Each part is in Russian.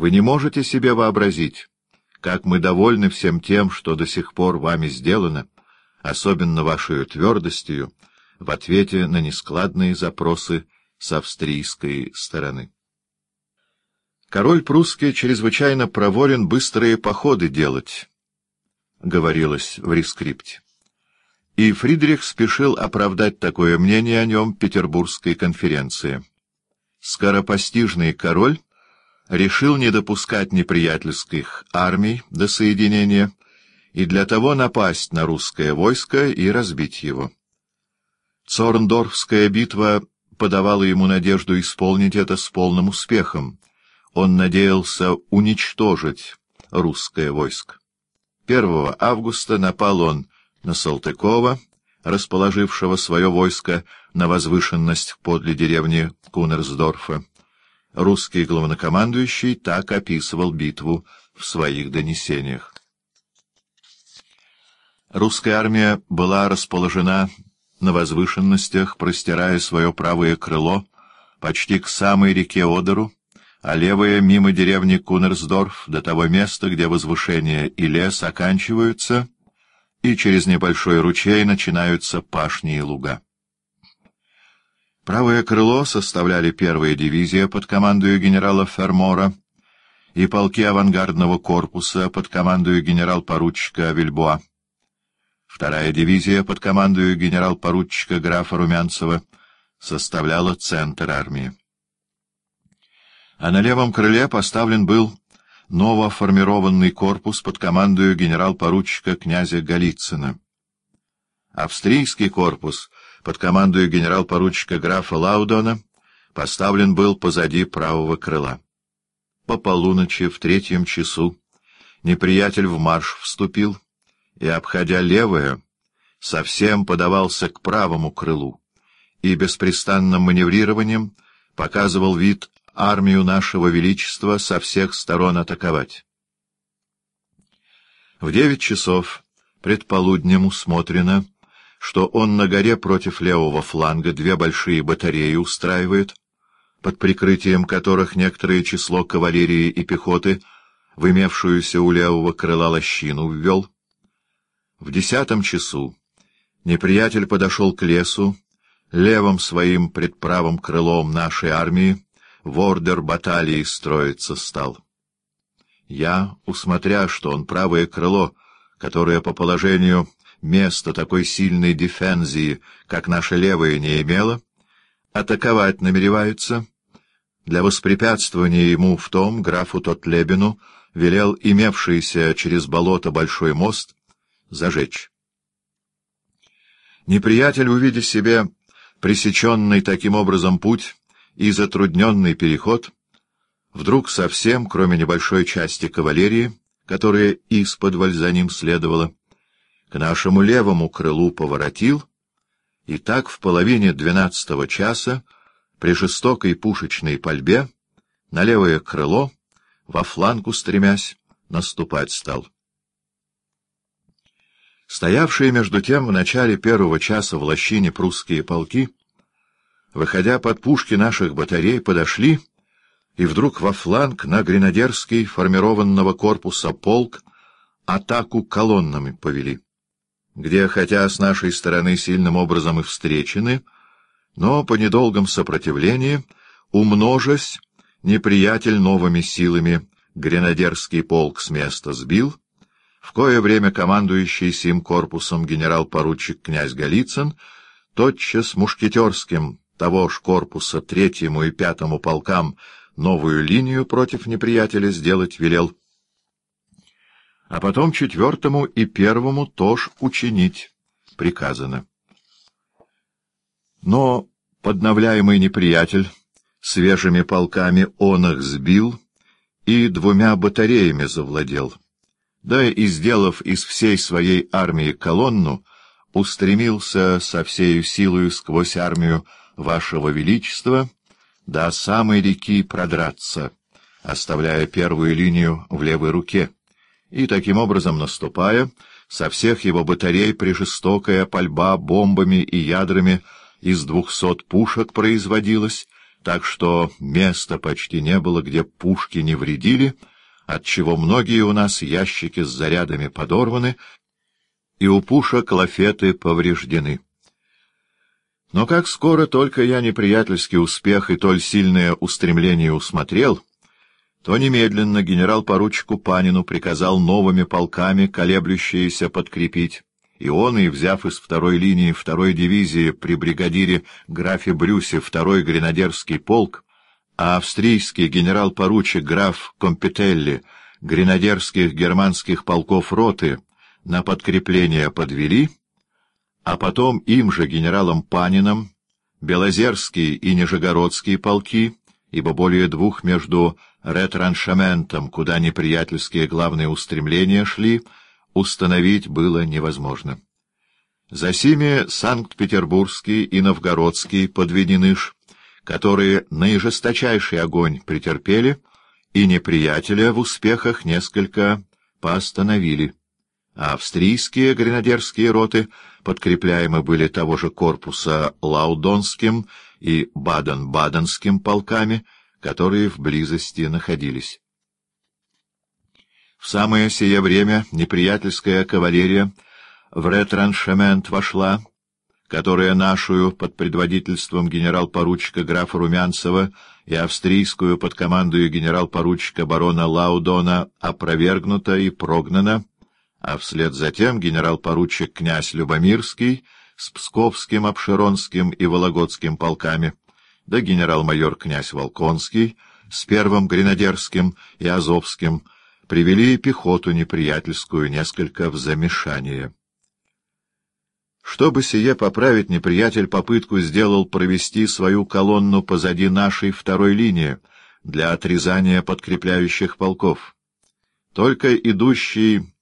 Вы не можете себе вообразить, как мы довольны всем тем, что до сих пор вами сделано, особенно вашей твердостью, в ответе на нескладные запросы с австрийской стороны. Король прусский чрезвычайно проворен быстрые походы делать, — говорилось в рескрипте. И Фридрих спешил оправдать такое мнение о нем Петербургской конференции. Скоропостижный король решил не допускать неприятельских армий до соединения и для того напасть на русское войско и разбить его. Цорндорфская битва подавала ему надежду исполнить это с полным успехом. Он надеялся уничтожить русское войско. 1 августа напал он на Салтыкова, расположившего свое войско на возвышенность подле деревни Кунерсдорфа. Русский главнокомандующий так описывал битву в своих донесениях. Русская армия была расположена на возвышенностях, простирая свое правое крыло почти к самой реке Одеру, а левое мимо деревни Кунерсдорф до того места, где возвышение и лес оканчиваются, и через небольшой ручей начинаются пашни и луга. Правое крыло составляли первая дивизия под командою генерала Фермора и полки авангардного корпуса под командою генерал-поручика Вильбоа. Вторая дивизия под командою генерал-поручика графа Румянцева составляла центр армии. А на левом крыле поставлен был новоформированный корпус под командою генерал-поручика князя Голицына. Австрийский корпус под командою генерал-поручика графа Лаудона поставлен был позади правого крыла. По полуночи в третьем часу неприятель в марш вступил и, обходя левое, совсем подавался к правому крылу и беспрестанным маневрированием показывал вид армию нашего Величества со всех сторон атаковать. В девять часов предполуднем усмотрено, что он на горе против левого фланга две большие батареи устраивает, под прикрытием которых некоторое число кавалерии и пехоты, в имевшуюся у левого крыла лощину, ввел. В десятом часу неприятель подошел к лесу, левым своим предправым крылом нашей армии в ордер баталии строиться стал. Я, усмотря, что он правое крыло, которое по положению места такой сильной дефензии, как наше левое, не имело, атаковать намереваются. Для воспрепятствования ему в том графу Тотлебину велел имевшийся через болото большой мост зажечь. Неприятель, увидя себе пресеченный таким образом путь и затрудненный переход, вдруг совсем, кроме небольшой части кавалерии, которая из-под за ним следовала, к нашему левому крылу поворотил, и так в половине двенадцатого часа при жестокой пушечной пальбе на левое крыло, во фланг стремясь, наступать стал. Стоявшие между тем в начале первого часа в лощине прусские полки, выходя под пушки наших батарей, подошли, и вдруг во фланг на гренадерский формированного корпуса полк атаку колоннами повели где, хотя с нашей стороны сильным образом и встречены, но по недолгом сопротивлении, умножась, неприятель новыми силами гренадерский полк с места сбил, в кое время командующий сим корпусом генерал-поручик князь Голицын тотчас мушкетерским того ж корпуса третьему и пятому полкам новую линию против неприятеля сделать велел а потом четвертому и первому тоже учинить приказано. Но подновляемый неприятель свежими полками он их сбил и двумя батареями завладел, да и, сделав из всей своей армии колонну, устремился со всею силою сквозь армию вашего величества до самой реки продраться, оставляя первую линию в левой руке и, таким образом наступая, со всех его батарей прижестокая пальба бомбами и ядрами из двухсот пушек производилась, так что места почти не было, где пушки не вредили, отчего многие у нас ящики с зарядами подорваны, и у пушек лафеты повреждены. Но как скоро только я неприятельский успех и толь сильное устремление усмотрел, то немедленно генерал-поручику Панину приказал новыми полками колеблющиеся подкрепить, и он, и взяв из второй линии второй дивизии при бригадире графе Брюсе второй гренадерский полк, а австрийский генерал-поручик граф Компетелли гренадерских германских полков роты на подкрепление подвели, а потом им же генералом Панином Белозерские и Нижегородские полки, ибо более двух между ретраншементом, куда неприятельские главные устремления шли, установить было невозможно. Засими Санкт-Петербургский и Новгородский подведены ж, которые наижесточайший огонь претерпели, и неприятеля в успехах несколько поостановили. А австрийские гренадерские роты подкрепляемы были того же корпуса Лаудонским и Баден-Баденским полками, которые в близости находились. В самое сие время неприятельская кавалерия в ретраншемент вошла, которая нашую под предводительством генерал-поручика графа Румянцева и австрийскую под командою генерал-поручика барона Лаудона опровергнута и прогнана, а вслед за тем генерал-поручик князь Любомирский с Псковским, Обширонским и Вологодским полками, да генерал-майор князь Волконский с первым гренадерским и Азовским — привели пехоту неприятельскую несколько в замешание. Чтобы сие поправить, неприятель попытку сделал провести свою колонну позади нашей второй линии для отрезания подкрепляющих полков. Только идущий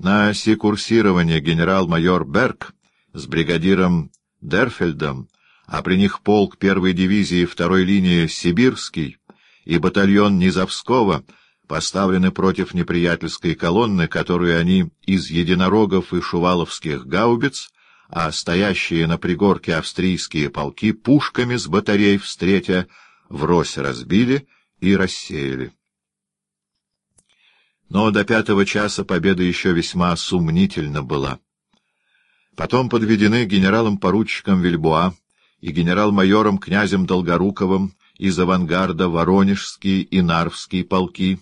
на секурсирование генерал-майор Берг с бригадиром Дерфельдом, а при них полк первой дивизии второй линии Сибирский и батальон Низовского — поставлены против неприятельской колонны, которую они из единорогов и шуваловских гаубиц, а стоящие на пригорке австрийские полки пушками с батарей встретя врозь разбили и рассеяли. Но до пятого часа победа еще весьма сумнительна была. Потом подведены генералом-поручиком Вильбуа и генерал-майором князем Долгоруковым из авангарда Воронежские и Нарвские полки,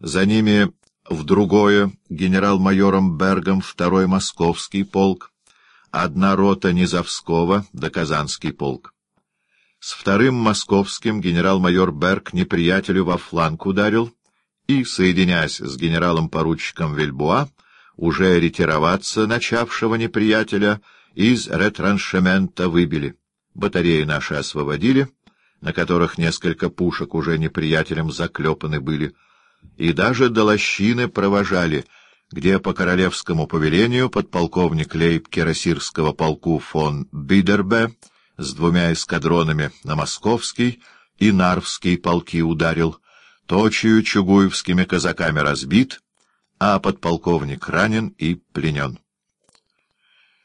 за ними в другое генерал-майором Бергом второй московский полк, одна рота Низовского да Казанский полк. С вторым московским генерал-майор Берг неприятелю во фланг ударил и, соединяясь с генералом-поручиком Вильбуа, уже ретироваться начавшего неприятеля из ретраншемента выбили. Батареи наши освободили, на которых несколько пушек уже неприятелем заклепаны были, и даже до лощины провожали, где по королевскому повелению подполковник Лейб Кирасирского полку фон Бидербе с двумя эскадронами на Московский и Нарвский полки ударил, точию чугуевскими казаками разбит, а подполковник ранен и пленен.